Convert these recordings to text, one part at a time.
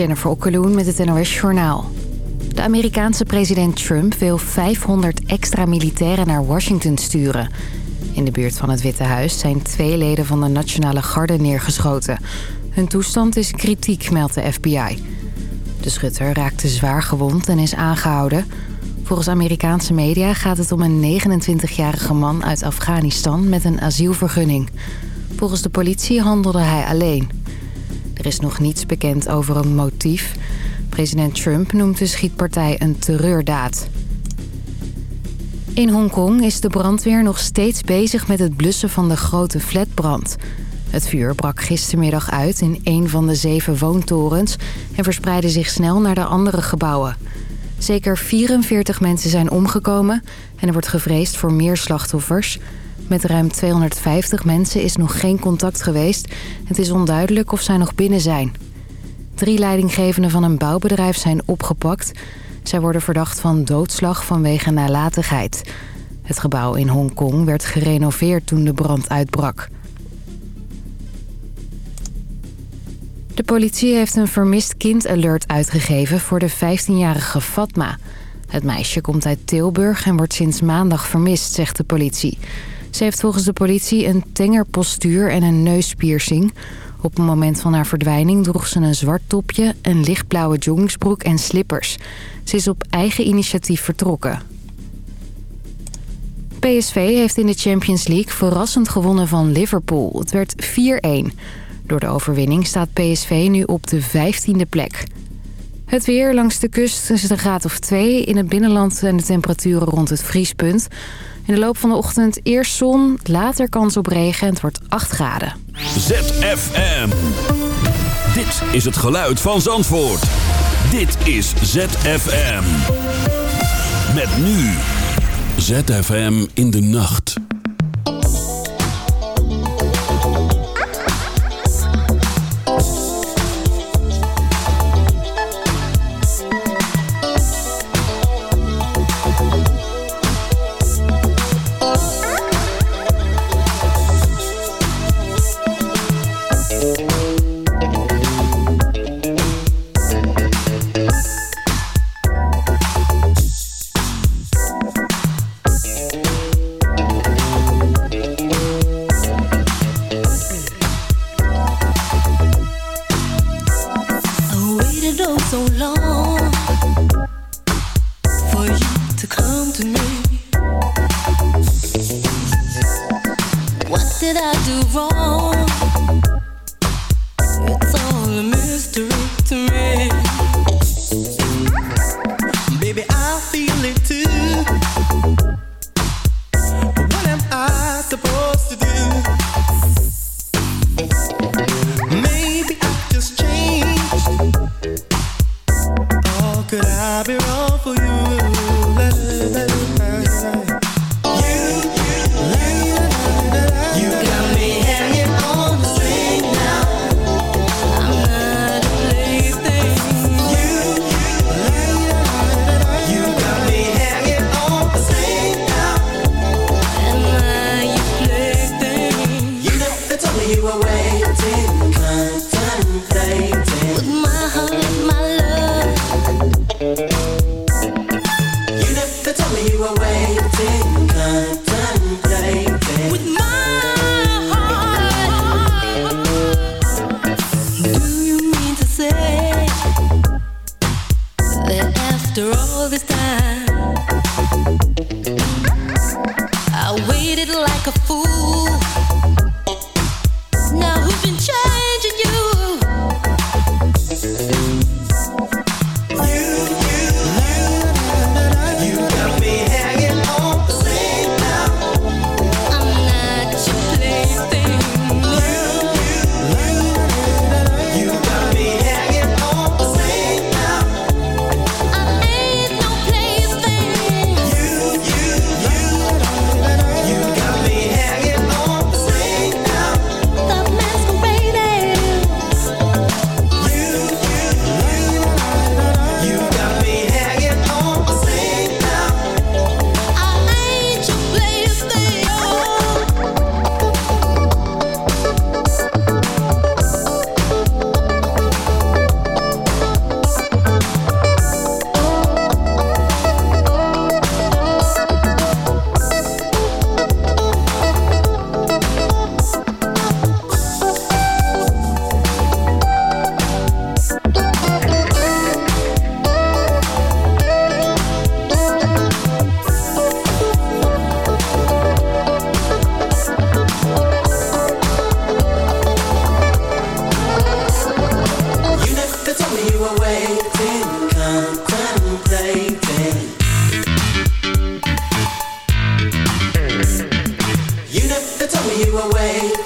Jennifer Okkeloen met het NOS Journaal. De Amerikaanse president Trump wil 500 extra militairen naar Washington sturen. In de buurt van het Witte Huis zijn twee leden van de Nationale Garde neergeschoten. Hun toestand is kritiek, meldt de FBI. De schutter raakte zwaar gewond en is aangehouden. Volgens Amerikaanse media gaat het om een 29-jarige man uit Afghanistan met een asielvergunning. Volgens de politie handelde hij alleen. Er is nog niets bekend over een motief. President Trump noemt de schietpartij een terreurdaad. In Hongkong is de brandweer nog steeds bezig met het blussen van de grote flatbrand. Het vuur brak gistermiddag uit in een van de zeven woontorens... en verspreidde zich snel naar de andere gebouwen. Zeker 44 mensen zijn omgekomen en er wordt gevreesd voor meer slachtoffers... Met ruim 250 mensen is nog geen contact geweest. Het is onduidelijk of zij nog binnen zijn. Drie leidinggevenden van een bouwbedrijf zijn opgepakt. Zij worden verdacht van doodslag vanwege nalatigheid. Het gebouw in Hongkong werd gerenoveerd toen de brand uitbrak. De politie heeft een vermist kind-alert uitgegeven voor de 15-jarige Fatma. Het meisje komt uit Tilburg en wordt sinds maandag vermist, zegt de politie. Ze heeft volgens de politie een tenger postuur en een neuspiercing. Op het moment van haar verdwijning droeg ze een zwart topje, een lichtblauwe joggingsbroek en slippers. Ze is op eigen initiatief vertrokken. PSV heeft in de Champions League verrassend gewonnen van Liverpool. Het werd 4-1. Door de overwinning staat PSV nu op de 15e plek. Het weer langs de kust is het een graad of 2. In het binnenland zijn de temperaturen rond het vriespunt. In de loop van de ochtend eerst zon, later kans op regen en het wordt 8 graden. ZFM. Dit is het geluid van Zandvoort. Dit is ZFM. Met nu. ZFM in de nacht. Just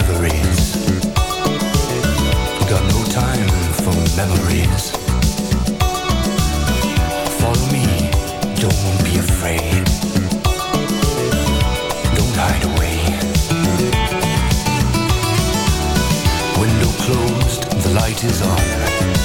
reveries. Got no time for memories. Follow me, don't be afraid. Don't hide away. Window closed, the light is on.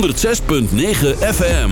106.9 FM.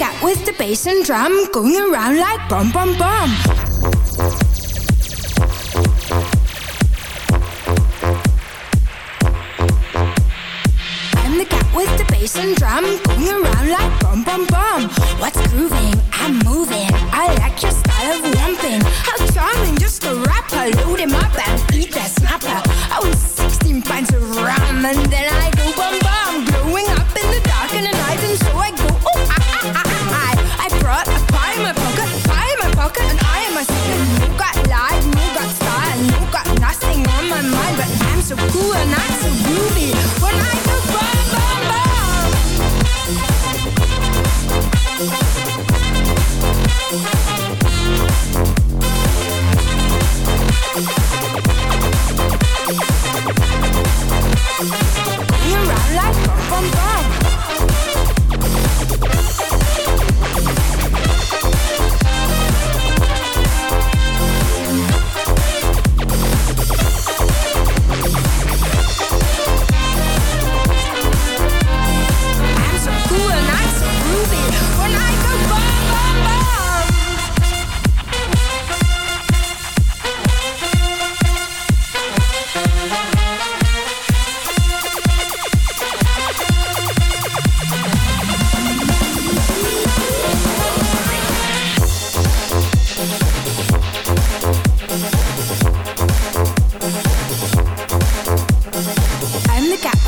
Cat with the bass and drum going around like bum bum bum. I'm the cat with the bass and drum going around like bum bum bum. What's grooving? I'm moving. I like your style of lumping. How charming, just a rapper. Load him up and eat that snapper. I was 16 pints of rum and then I go bum bum.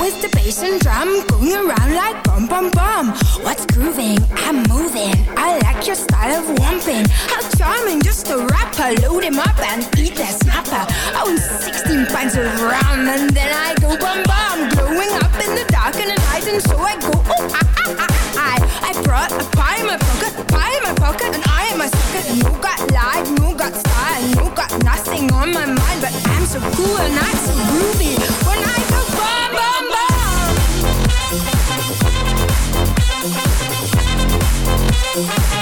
With the bass and drum going around like bum bum bum. What's grooving? I'm moving. I like your style of lumping. How charming, just a rapper. Load him up and eat that snapper. I was 16 pints of rum and then I go bum bum. Growing up in the dark and the night and so I go oh I I I I. I brought a pie in my pocket, pie in my pocket and I am my sucker. No got life, no got style, no got nothing on my mind, but I'm so cool and I'm so groovy when I bam bam.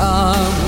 arms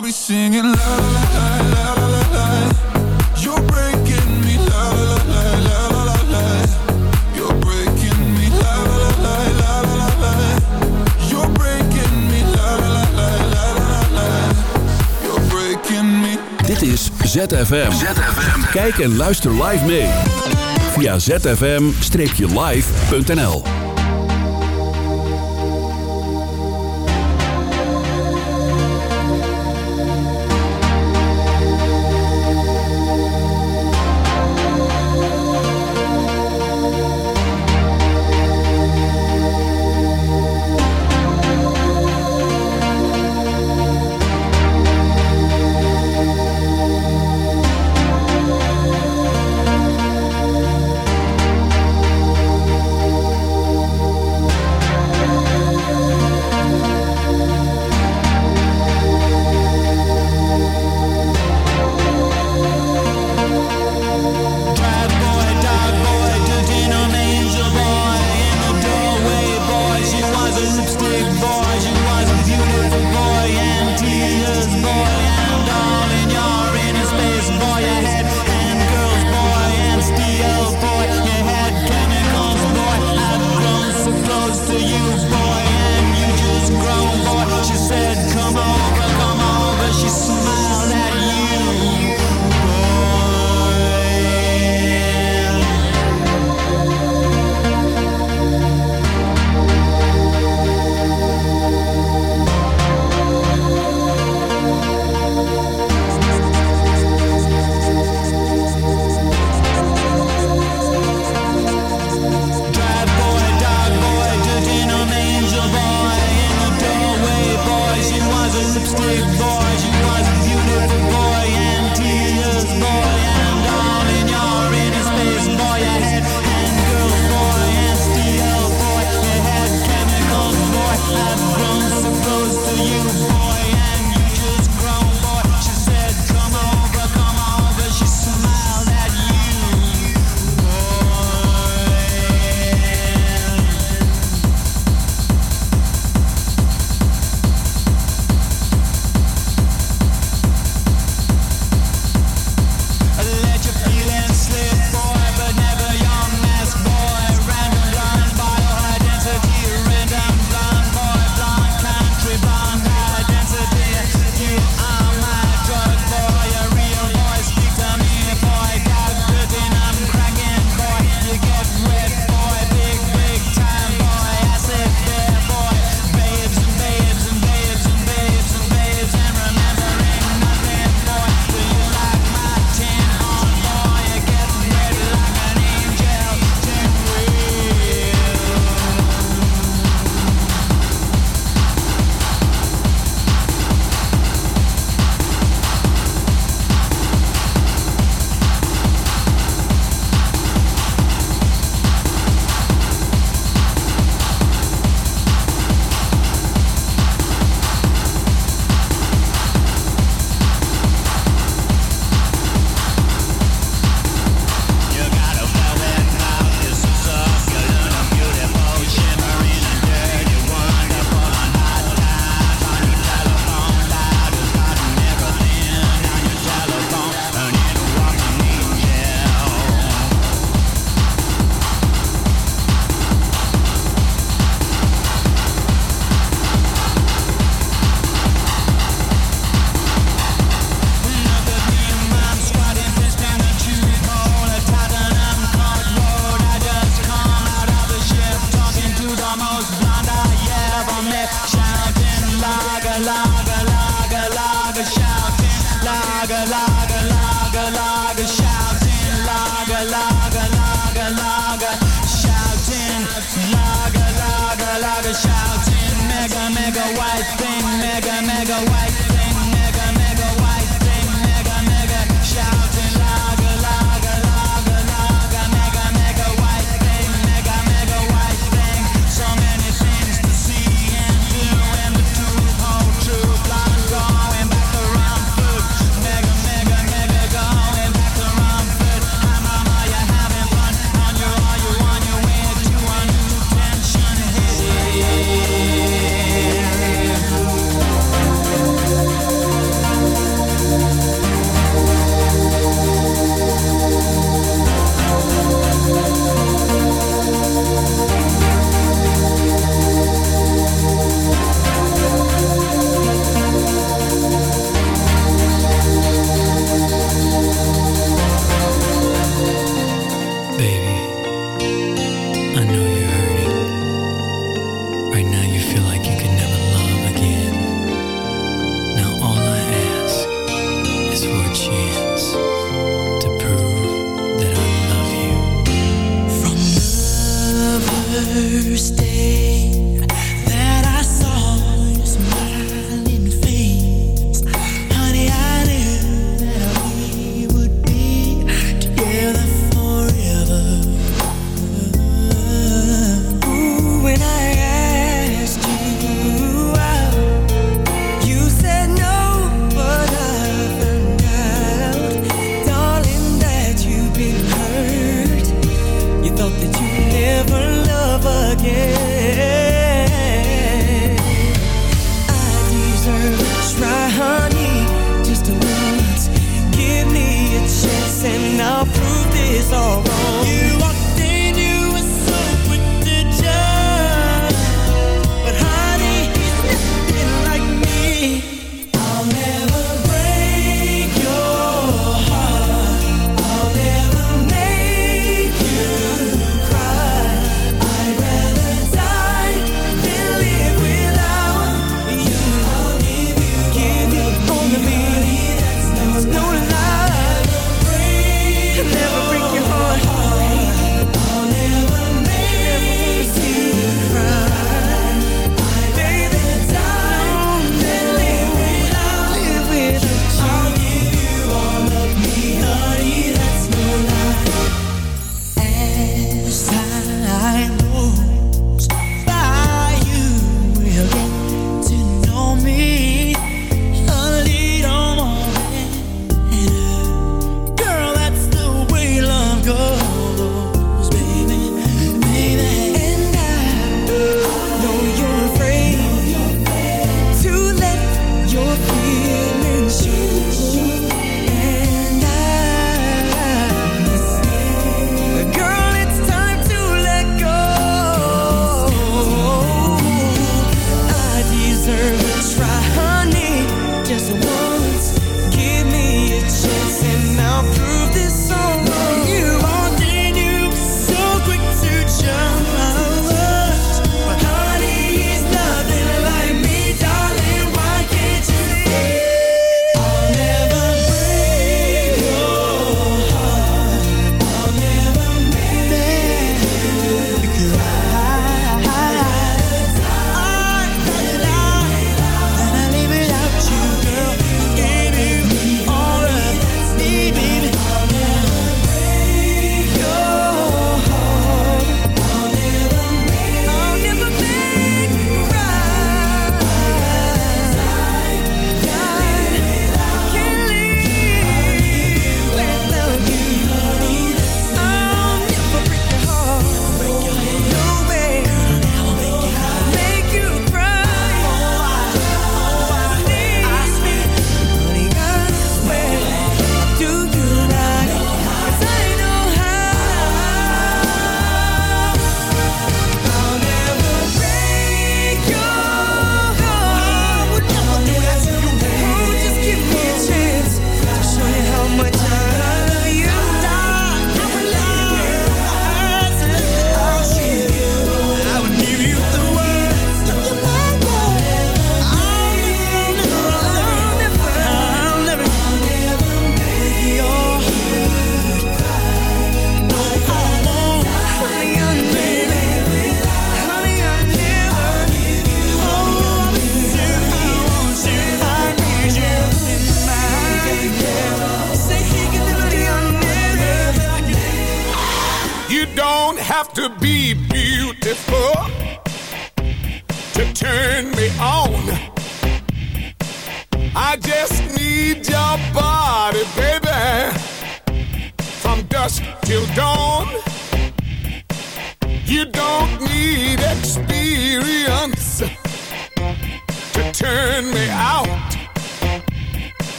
I'll be singing la la la la la la. You're breaking me la la la la la la la. You're breaking me la la la la la la la. You're breaking me la la la la la la la. You're breaking me. Dit is ZFM. ZFM. Kijk en luister live mee. Via zfm-live.nl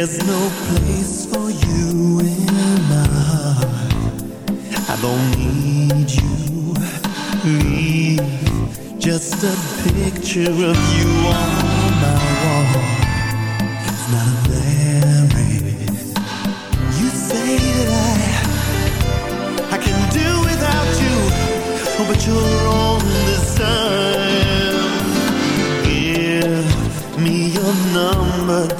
There's no place for you in my heart. I don't need you. Leave just a picture of you on my wall. It's not a.